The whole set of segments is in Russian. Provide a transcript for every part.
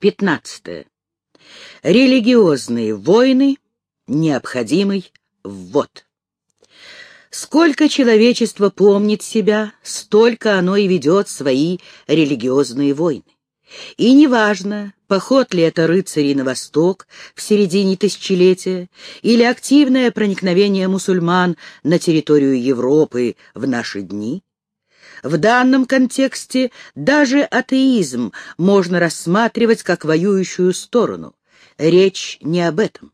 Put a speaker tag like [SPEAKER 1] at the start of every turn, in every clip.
[SPEAKER 1] 15. Религиозные войны. Необходимый ввод. Сколько человечество помнит себя, столько оно и ведет свои религиозные войны. И неважно, поход ли это рыцарей на восток в середине тысячелетия или активное проникновение мусульман на территорию Европы в наши дни, в данном контексте даже атеизм можно рассматривать как воюющую сторону. Речь не об этом.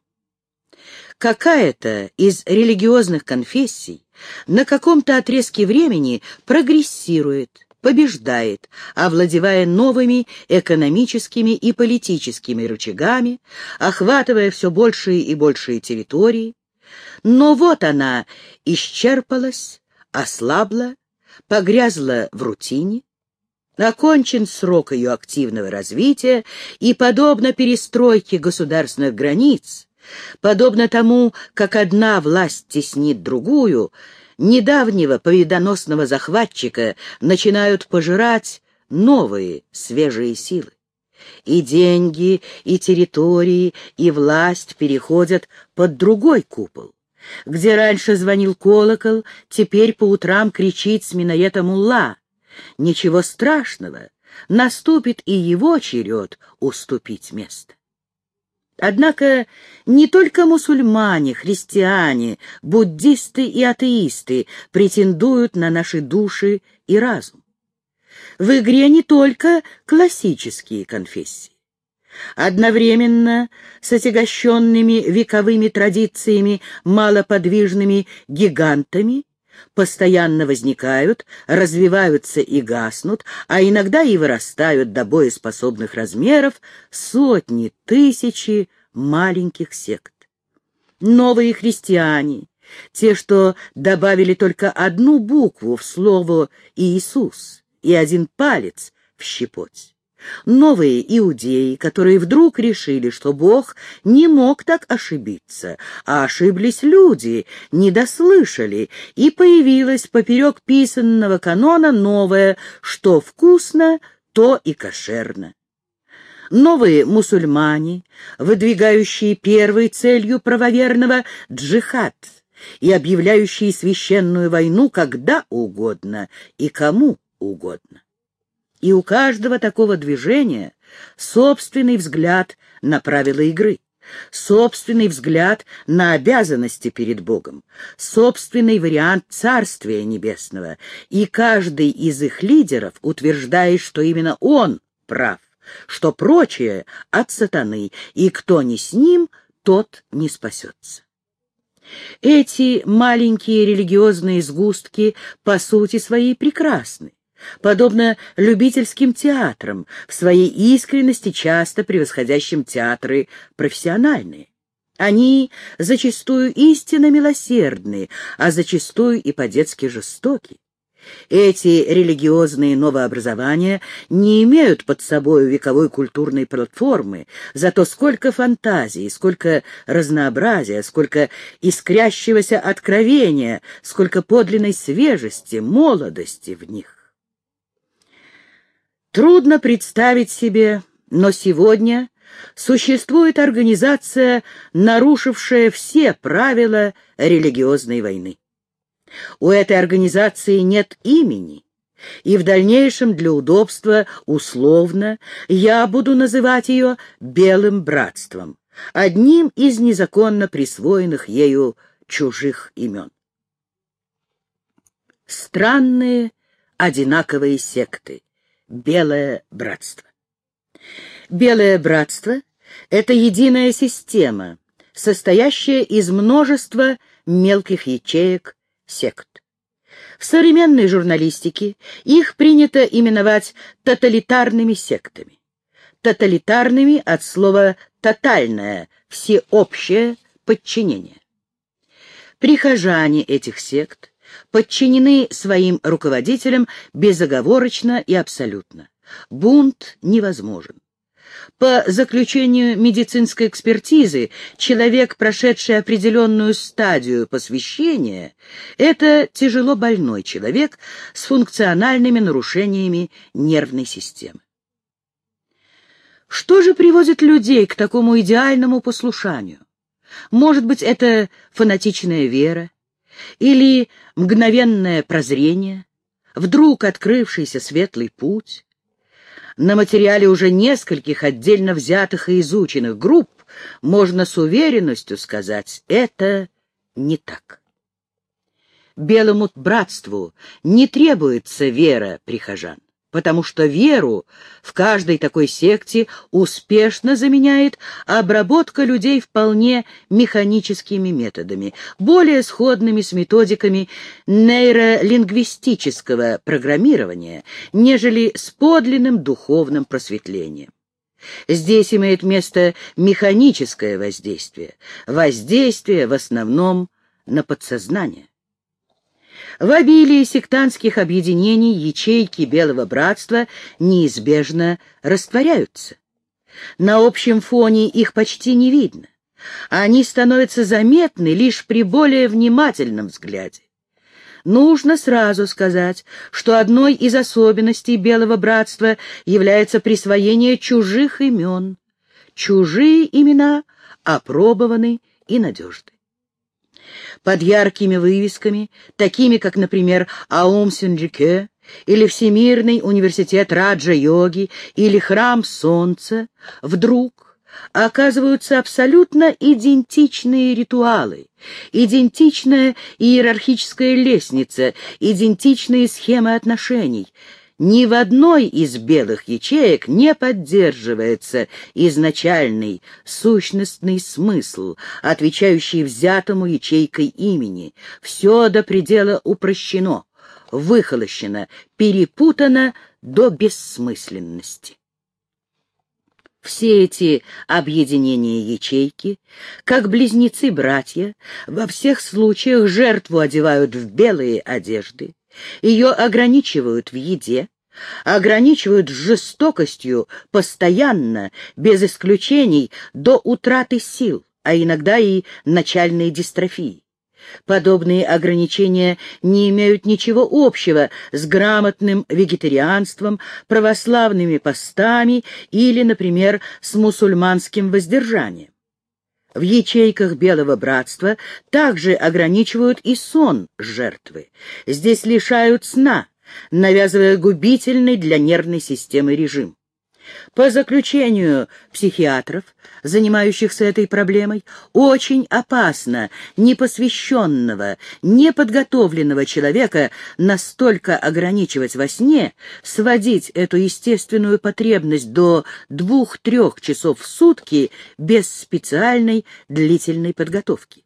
[SPEAKER 1] Какая-то из религиозных конфессий на каком-то отрезке времени прогрессирует, побеждает, овладевая новыми экономическими и политическими рычагами, охватывая все большие и большие территории. Но вот она исчерпалась, ослабла, погрязла в рутине, окончен срок ее активного развития, и, подобно перестройке государственных границ, подобно тому, как одна власть теснит другую, недавнего победоносного захватчика начинают пожирать новые свежие силы. И деньги, и территории, и власть переходят под другой купол. Где раньше звонил колокол, теперь по утрам кричит с минаета мулла. Ничего страшного, наступит и его черед уступить место. Однако не только мусульмане, христиане, буддисты и атеисты претендуют на наши души и разум. В игре не только классические конфессии. Одновременно с отягощенными вековыми традициями малоподвижными гигантами постоянно возникают, развиваются и гаснут, а иногда и вырастают до боеспособных размеров сотни, тысячи маленьких сект. Новые христиане, те, что добавили только одну букву в слово «Иисус» и один палец в щепоть. Новые иудеи, которые вдруг решили, что Бог не мог так ошибиться, а ошиблись люди, не дослышали, и появилось поперек писанного канона новое, что вкусно, то и кошерно. Новые мусульмане, выдвигающие первой целью правоверного джихад и объявляющие священную войну когда угодно и кому угодно. И у каждого такого движения собственный взгляд на правила игры, собственный взгляд на обязанности перед Богом, собственный вариант Царствия Небесного, и каждый из их лидеров утверждает, что именно он прав, что прочее от сатаны, и кто не с ним, тот не спасется. Эти маленькие религиозные сгустки по сути своей прекрасны подобно любительским театрам, в своей искренности часто превосходящим театры профессиональные. Они зачастую истинно милосердны, а зачастую и по-детски жестоки. Эти религиозные новообразования не имеют под собой вековой культурной платформы, зато сколько фантазии, сколько разнообразия, сколько искрящегося откровения, сколько подлинной свежести, молодости в них. Трудно представить себе, но сегодня существует организация, нарушившая все правила религиозной войны. У этой организации нет имени, и в дальнейшем для удобства условно я буду называть ее «белым братством», одним из незаконно присвоенных ею чужих имен. Странные одинаковые секты. Белое братство. Белое братство — это единая система, состоящая из множества мелких ячеек, сект. В современной журналистике их принято именовать тоталитарными сектами. Тоталитарными от слова «тотальное», всеобщее подчинение. Прихожане этих сект подчинены своим руководителям безоговорочно и абсолютно. Бунт невозможен. По заключению медицинской экспертизы, человек, прошедший определенную стадию посвящения, это тяжело больной человек с функциональными нарушениями нервной системы. Что же приводит людей к такому идеальному послушанию? Может быть, это фанатичная вера или мгновенное прозрение, вдруг открывшийся светлый путь? На материале уже нескольких отдельно взятых и изученных групп можно с уверенностью сказать, это не так. Белому братству не требуется вера прихожан потому что веру в каждой такой секте успешно заменяет обработка людей вполне механическими методами, более сходными с методиками нейролингвистического программирования, нежели с подлинным духовным просветлением. Здесь имеет место механическое воздействие, воздействие в основном на подсознание. В обилии сектантских объединений ячейки Белого Братства неизбежно растворяются. На общем фоне их почти не видно. Они становятся заметны лишь при более внимательном взгляде. Нужно сразу сказать, что одной из особенностей Белого Братства является присвоение чужих имен. Чужие имена опробованы и надежны под яркими вывесками, такими как, например, Аум Синджике или Всемирный университет Раджа-йоги или Храм Солнца, вдруг оказываются абсолютно идентичные ритуалы, идентичная иерархическая лестница, идентичные схемы отношений — ни в одной из белых ячеек не поддерживается изначальный сущностный смысл, отвечающий взятому ячейкой имени. Все до предела упрощено, выхолощено, перепутано до бессмысленности. Все эти объединения ячейки, как близнецы-братья, во всех случаях жертву одевают в белые одежды, ее ограничивают в еде, ограничивают жестокостью постоянно, без исключений, до утраты сил, а иногда и начальной дистрофии. Подобные ограничения не имеют ничего общего с грамотным вегетарианством, православными постами или, например, с мусульманским воздержанием. В ячейках Белого Братства также ограничивают и сон жертвы. Здесь лишают сна, навязывая губительный для нервной системы режим. По заключению психиатров, занимающихся этой проблемой, очень опасно непосвященного, неподготовленного человека настолько ограничивать во сне, сводить эту естественную потребность до двух-трех часов в сутки без специальной длительной подготовки.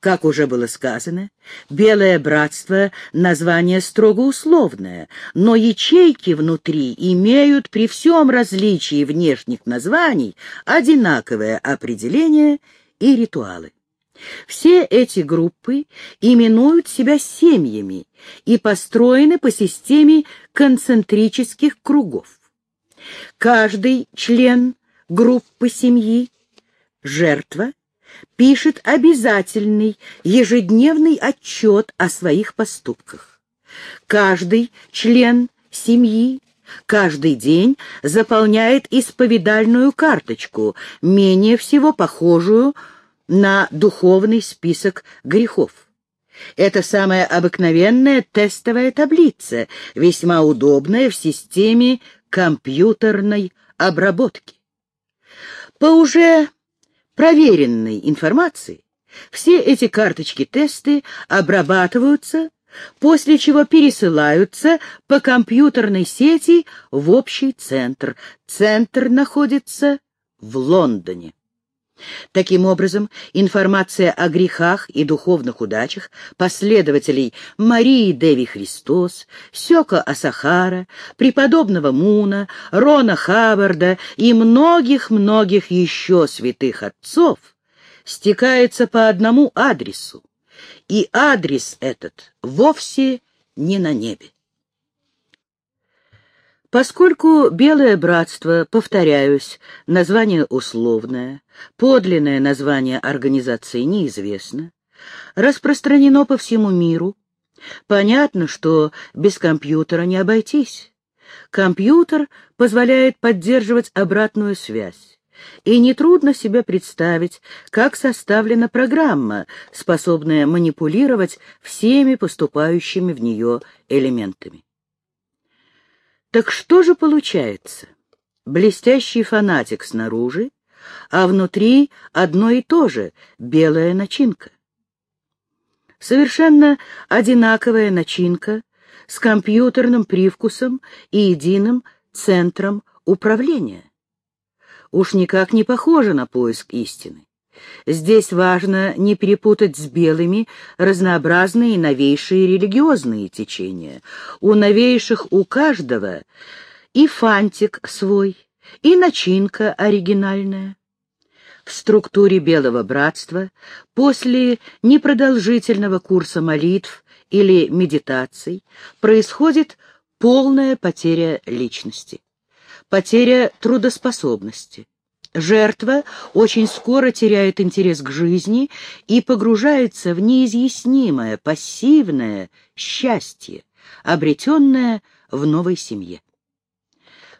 [SPEAKER 1] Как уже было сказано, Белое Братство — название строго условное, но ячейки внутри имеют при всем различии внешних названий одинаковое определение и ритуалы. Все эти группы именуют себя семьями и построены по системе концентрических кругов. Каждый член группы семьи — жертва — пишет обязательный ежедневный отчет о своих поступках. Каждый член семьи каждый день заполняет исповедальную карточку, менее всего похожую на духовный список грехов. Это самая обыкновенная тестовая таблица, весьма удобная в системе компьютерной обработки. По уже проверенной информации все эти карточки-тесты обрабатываются, после чего пересылаются по компьютерной сети в общий центр. Центр находится в Лондоне. Таким образом, информация о грехах и духовных удачах последователей Марии Деви Христос, Сёка Асахара, преподобного Муна, Рона Хаббарда и многих-многих еще святых отцов стекается по одному адресу, и адрес этот вовсе не на небе. Поскольку Белое Братство, повторяюсь, название условное, подлинное название организации неизвестно, распространено по всему миру, понятно, что без компьютера не обойтись. компьютер позволяет поддерживать обратную связь. И нетрудно себе представить, как составлена программа, способная манипулировать всеми поступающими в нее элементами. Так что же получается? Блестящий фанатик снаружи, а внутри одно и то же — белая начинка. Совершенно одинаковая начинка с компьютерным привкусом и единым центром управления. Уж никак не похоже на поиск истины. Здесь важно не перепутать с белыми разнообразные новейшие религиозные течения. У новейших у каждого и фантик свой, и начинка оригинальная. В структуре Белого Братства после непродолжительного курса молитв или медитаций происходит полная потеря личности, потеря трудоспособности. Жертва очень скоро теряет интерес к жизни и погружается в неизъяснимое, пассивное счастье, обретенное в новой семье.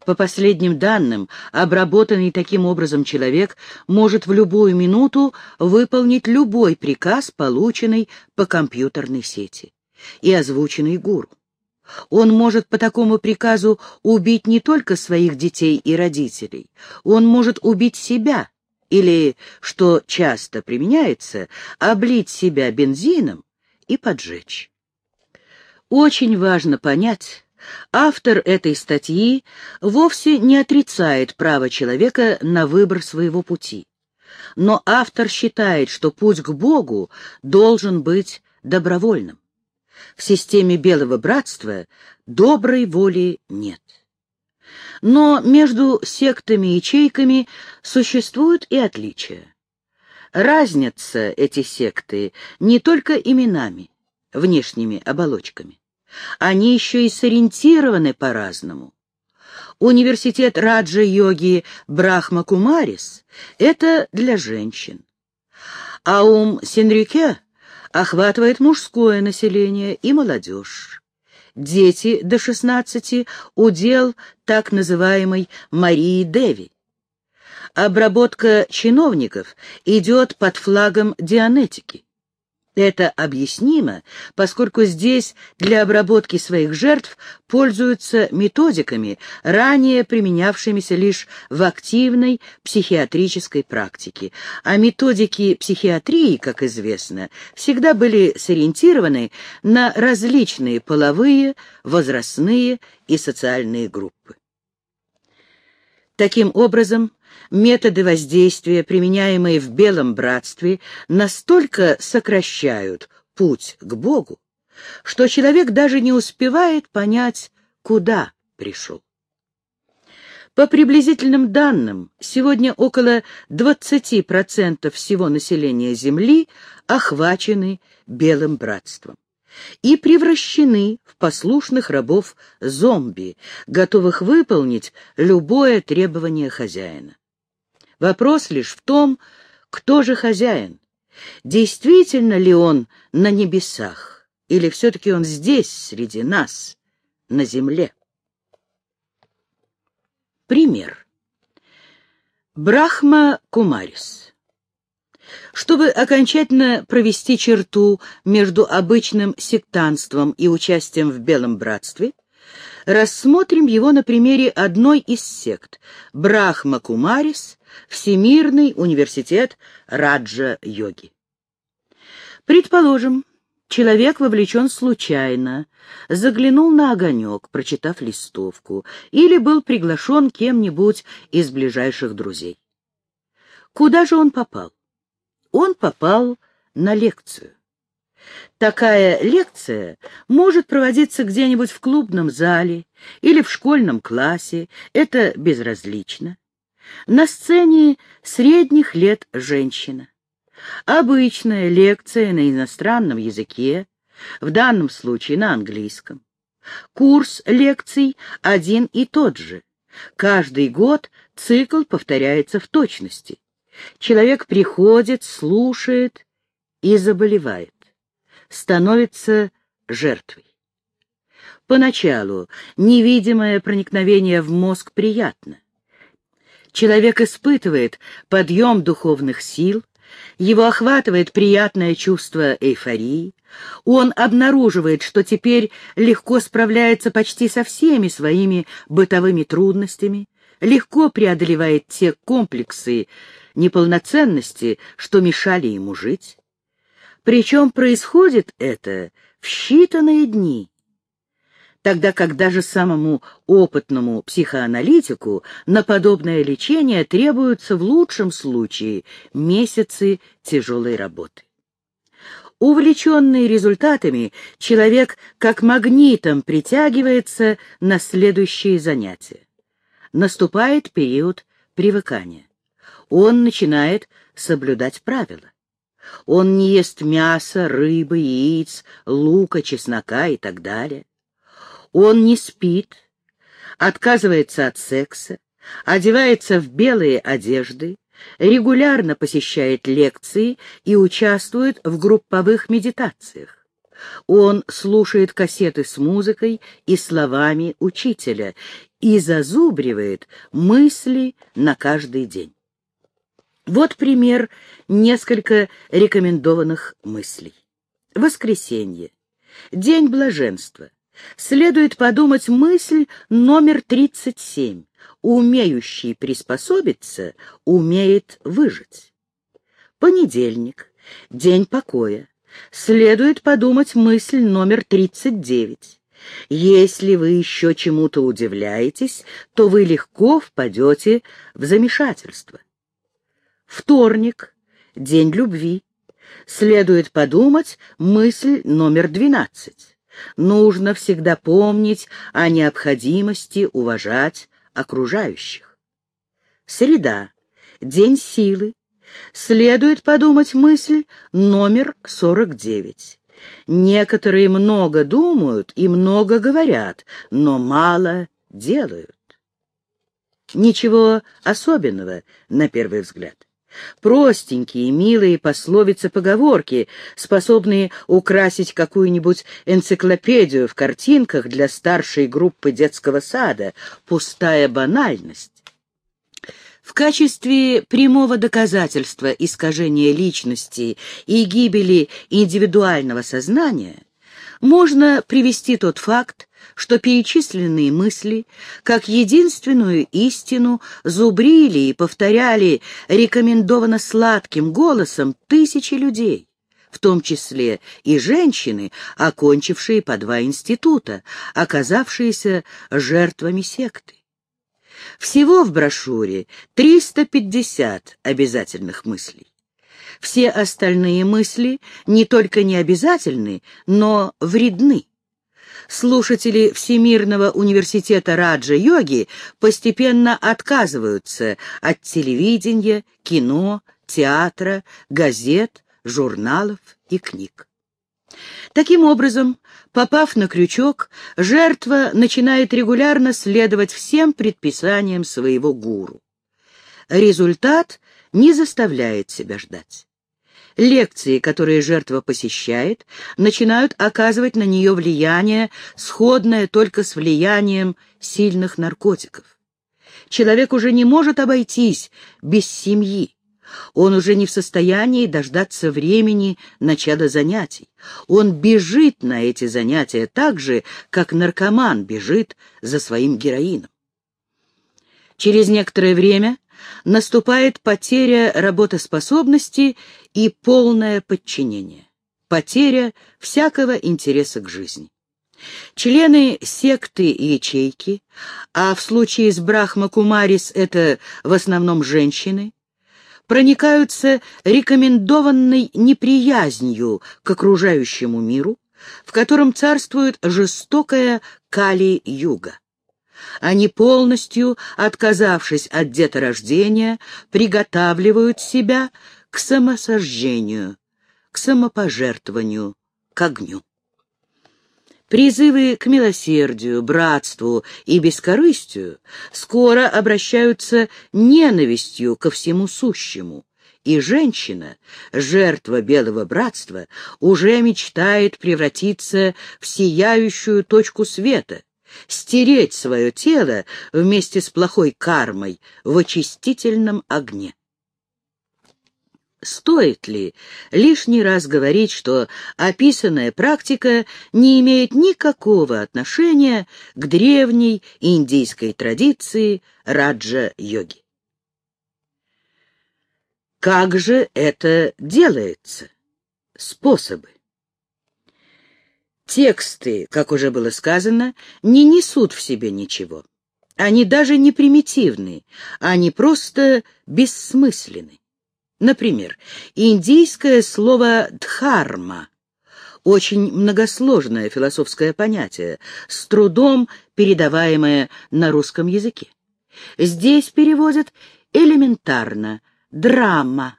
[SPEAKER 1] По последним данным, обработанный таким образом человек может в любую минуту выполнить любой приказ, полученный по компьютерной сети и озвученный гуру. Он может по такому приказу убить не только своих детей и родителей, он может убить себя или, что часто применяется, облить себя бензином и поджечь. Очень важно понять, автор этой статьи вовсе не отрицает право человека на выбор своего пути. Но автор считает, что путь к Богу должен быть добровольным в системе Белого Братства доброй воли нет. Но между сектами-ячейками существуют и отличия. Разнятся эти секты не только именами, внешними оболочками. Они еще и сориентированы по-разному. Университет Раджа-йоги Брахма-Кумарис — это для женщин. Аум Синрюке охватывает мужское население и молодежь. Дети до 16 — удел так называемой Марии Деви. Обработка чиновников идет под флагом дианетики. Это объяснимо, поскольку здесь для обработки своих жертв пользуются методиками, ранее применявшимися лишь в активной психиатрической практике. А методики психиатрии, как известно, всегда были сориентированы на различные половые, возрастные и социальные группы. Таким образом, методы воздействия, применяемые в Белом Братстве, настолько сокращают путь к Богу, что человек даже не успевает понять, куда пришел. По приблизительным данным, сегодня около 20% всего населения Земли охвачены Белым Братством и превращены в послушных рабов зомби, готовых выполнить любое требование хозяина. Вопрос лишь в том, кто же хозяин. Действительно ли он на небесах, или все-таки он здесь, среди нас, на земле? Пример. Брахма Кумарис. Чтобы окончательно провести черту между обычным сектантством и участием в Белом Братстве, рассмотрим его на примере одной из сект — Брахма Кумарис, Всемирный университет Раджа-йоги. Предположим, человек вовлечен случайно, заглянул на огонек, прочитав листовку, или был приглашен кем-нибудь из ближайших друзей. Куда же он попал? Он попал на лекцию. Такая лекция может проводиться где-нибудь в клубном зале или в школьном классе, это безразлично. На сцене средних лет женщина. Обычная лекция на иностранном языке, в данном случае на английском. Курс лекций один и тот же. Каждый год цикл повторяется в точности. Человек приходит, слушает и заболевает становится жертвой. Поначалу невидимое проникновение в мозг приятно. Человек испытывает подъем духовных сил, его охватывает приятное чувство эйфории, он обнаруживает, что теперь легко справляется почти со всеми своими бытовыми трудностями, легко преодолевает те комплексы неполноценности, что мешали ему жить. Причем происходит это в считанные дни, тогда как даже самому опытному психоаналитику на подобное лечение требуются в лучшем случае месяцы тяжелой работы. Увлеченный результатами, человек как магнитом притягивается на следующие занятия. Наступает период привыкания. Он начинает соблюдать правила. Он не ест мяса, рыбы, яиц, лука, чеснока и так далее. Он не спит, отказывается от секса, одевается в белые одежды, регулярно посещает лекции и участвует в групповых медитациях. Он слушает кассеты с музыкой и словами учителя и зазубривает мысли на каждый день. Вот пример несколько рекомендованных мыслей. Воскресенье. День блаженства. Следует подумать мысль номер 37. Умеющий приспособиться, умеет выжить. Понедельник. День покоя. Следует подумать мысль номер 39. Если вы еще чему-то удивляетесь, то вы легко впадете в замешательство. Вторник. День любви. Следует подумать мысль номер 12. Нужно всегда помнить о необходимости уважать окружающих. Среда. День силы. Следует подумать мысль номер 49. Некоторые много думают и много говорят, но мало делают. Ничего особенного, на первый взгляд. Простенькие, милые пословицы-поговорки, способные украсить какую-нибудь энциклопедию в картинках для старшей группы детского сада, пустая банальность. В качестве прямого доказательства искажения личности и гибели индивидуального сознания можно привести тот факт, что перечисленные мысли, как единственную истину, зубрили и повторяли рекомендованно сладким голосом тысячи людей, в том числе и женщины, окончившие по два института, оказавшиеся жертвами секты. Всего в брошюре 350 обязательных мыслей. Все остальные мысли не только не обязательны, но вредны слушатели Всемирного университета Раджа-йоги постепенно отказываются от телевидения, кино, театра, газет, журналов и книг. Таким образом, попав на крючок, жертва начинает регулярно следовать всем предписаниям своего гуру. Результат не заставляет себя ждать. Лекции, которые жертва посещает, начинают оказывать на нее влияние, сходное только с влиянием сильных наркотиков. Человек уже не может обойтись без семьи. Он уже не в состоянии дождаться времени начала занятий. Он бежит на эти занятия так же, как наркоман бежит за своим героином. Через некоторое время наступает потеря работоспособности и полное подчинение, потеря всякого интереса к жизни. Члены секты и ячейки, а в случае с Брахма-Кумарис это в основном женщины, проникаются рекомендованной неприязнью к окружающему миру, в котором царствует жестокая Кали-Юга. Они полностью, отказавшись от деторождения, приготавливают себя к самосожжению, к самопожертвованию, к огню. Призывы к милосердию, братству и бескорыстию скоро обращаются ненавистью ко всему сущему и женщина, жертва Белого Братства, уже мечтает превратиться в сияющую точку света, стереть свое тело вместе с плохой кармой в очистительном огне. Стоит ли лишний раз говорить, что описанная практика не имеет никакого отношения к древней индийской традиции раджа-йоги? Как же это делается? Способы. Тексты, как уже было сказано, не несут в себе ничего. Они даже не примитивны, они просто бессмысленны. Например, индийское слово «дхарма» — очень многосложное философское понятие, с трудом передаваемое на русском языке. Здесь переводят элементарно — драма.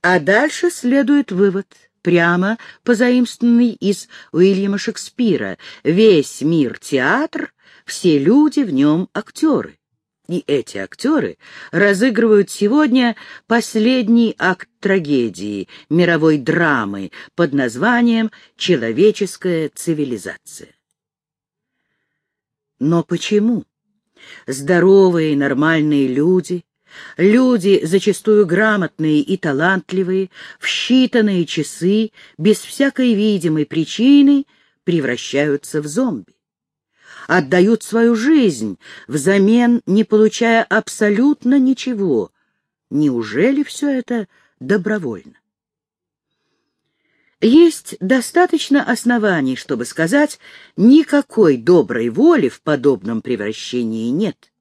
[SPEAKER 1] А дальше следует вывод, прямо позаимствованный из Уильяма Шекспира. Весь мир — театр, все люди в нем — актеры. И эти актеры разыгрывают сегодня последний акт трагедии, мировой драмы под названием «Человеческая цивилизация». Но почему? Здоровые нормальные люди Люди, зачастую грамотные и талантливые, в считанные часы, без всякой видимой причины, превращаются в зомби. Отдают свою жизнь, взамен не получая абсолютно ничего. Неужели все это добровольно? Есть достаточно оснований, чтобы сказать, никакой доброй воли в подобном превращении нет.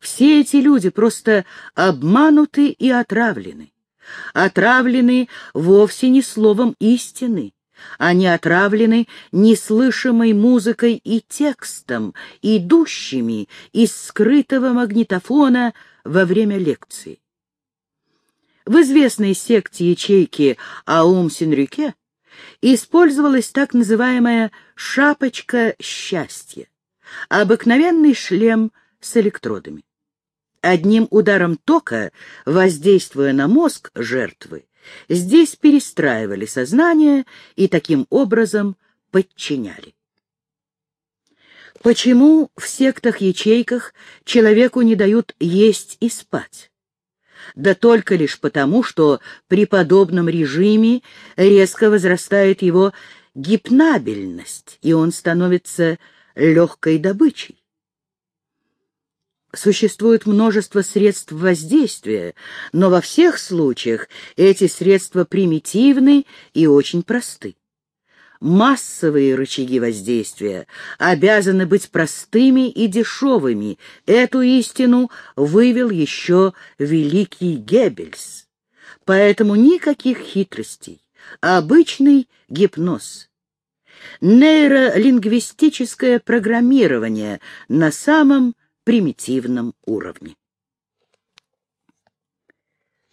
[SPEAKER 1] Все эти люди просто обмануты и отравлены. Отравлены вовсе не словом истины. Они отравлены неслышимой музыкой и текстом, идущими из скрытого магнитофона во время лекции. В известной секте ячейки Аум Синрюке использовалась так называемая «шапочка счастья», обыкновенный шлем с электродами. Одним ударом тока, воздействуя на мозг жертвы, здесь перестраивали сознание и таким образом подчиняли. Почему в сектах-ячейках человеку не дают есть и спать? Да только лишь потому, что при подобном режиме резко возрастает его гипнабельность, и он становится легкой добычей. Существует множество средств воздействия, но во всех случаях эти средства примитивны и очень просты. Массовые рычаги воздействия обязаны быть простыми и дешевыми. Эту истину вывел еще великий Геббельс. Поэтому никаких хитростей, обычный гипноз. Нейролингвистическое программирование на самом примитивном уровне.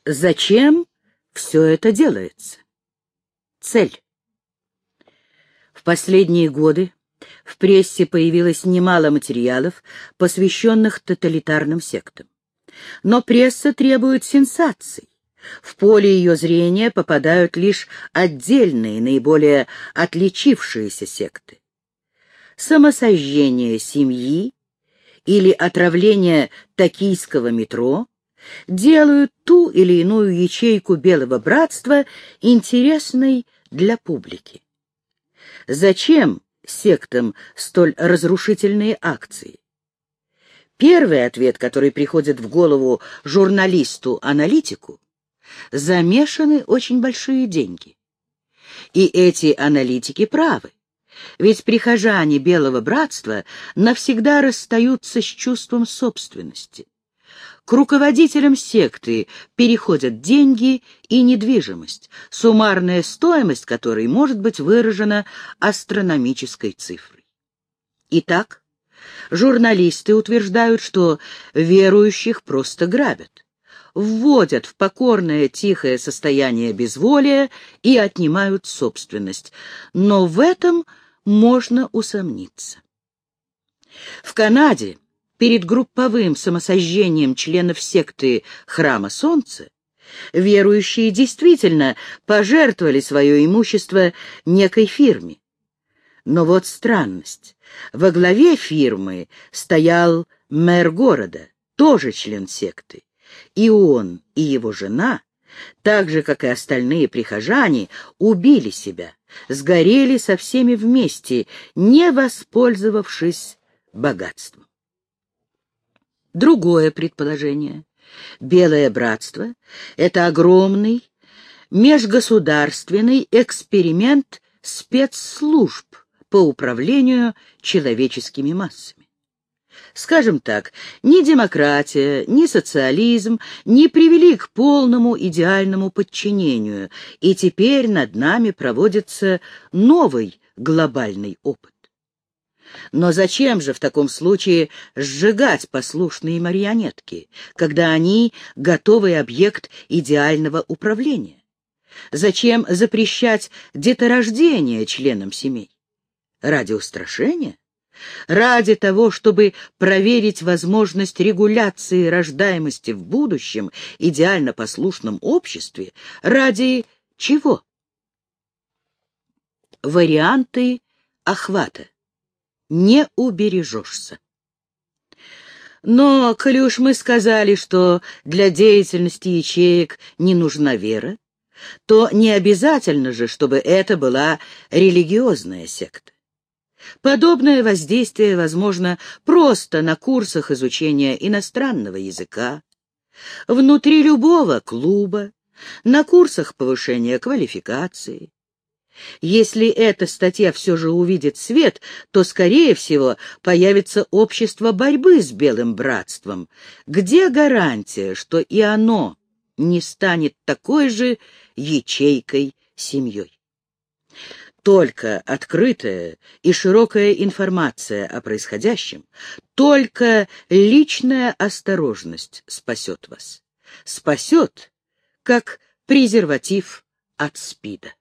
[SPEAKER 1] Зачем все это делается? Цель. В последние годы в прессе появилось немало материалов, посвященных тоталитарным сектам. Но пресса требует сенсаций. В поле ее зрения попадают лишь отдельные, наиболее отличившиеся секты. Самосожжение семьи, или отравление токийского метро делают ту или иную ячейку Белого Братства интересной для публики. Зачем сектам столь разрушительные акции? Первый ответ, который приходит в голову журналисту-аналитику, замешаны очень большие деньги. И эти аналитики правы. Ведь прихожане Белого Братства навсегда расстаются с чувством собственности. К руководителям секты переходят деньги и недвижимость, суммарная стоимость которой может быть выражена астрономической цифрой. Итак, журналисты утверждают, что верующих просто грабят, вводят в покорное тихое состояние безволия и отнимают собственность. Но в этом – можно усомниться. В Канаде перед групповым самосожжением членов секты Храма Солнца Верующие действительно пожертвовали свое имущество некой фирме. Но вот странность. Во главе фирмы стоял мэр города, тоже член секты. И он, и его жена, так же, как и остальные прихожане, убили себя, сгорели со всеми вместе, не воспользовавшись богатством. Другое предположение. Белое братство — это огромный межгосударственный эксперимент спецслужб по управлению человеческими массами. Скажем так, ни демократия, ни социализм не привели к полному идеальному подчинению, и теперь над нами проводится новый глобальный опыт. Но зачем же в таком случае сжигать послушные марионетки, когда они — готовый объект идеального управления? Зачем запрещать деторождение членам семей? Ради устрашения? Ради того, чтобы проверить возможность регуляции рождаемости в будущем идеально послушном обществе, ради чего? Варианты охвата. Не убережешься. Но, коли уж мы сказали, что для деятельности ячеек не нужна вера, то не обязательно же, чтобы это была религиозная секта. Подобное воздействие возможно просто на курсах изучения иностранного языка, внутри любого клуба, на курсах повышения квалификации. Если эта статья все же увидит свет, то, скорее всего, появится общество борьбы с Белым Братством. Где гарантия, что и оно не станет такой же ячейкой семьей? Только открытая и широкая информация о происходящем, только личная осторожность спасет вас. Спасет, как презерватив от СПИДа.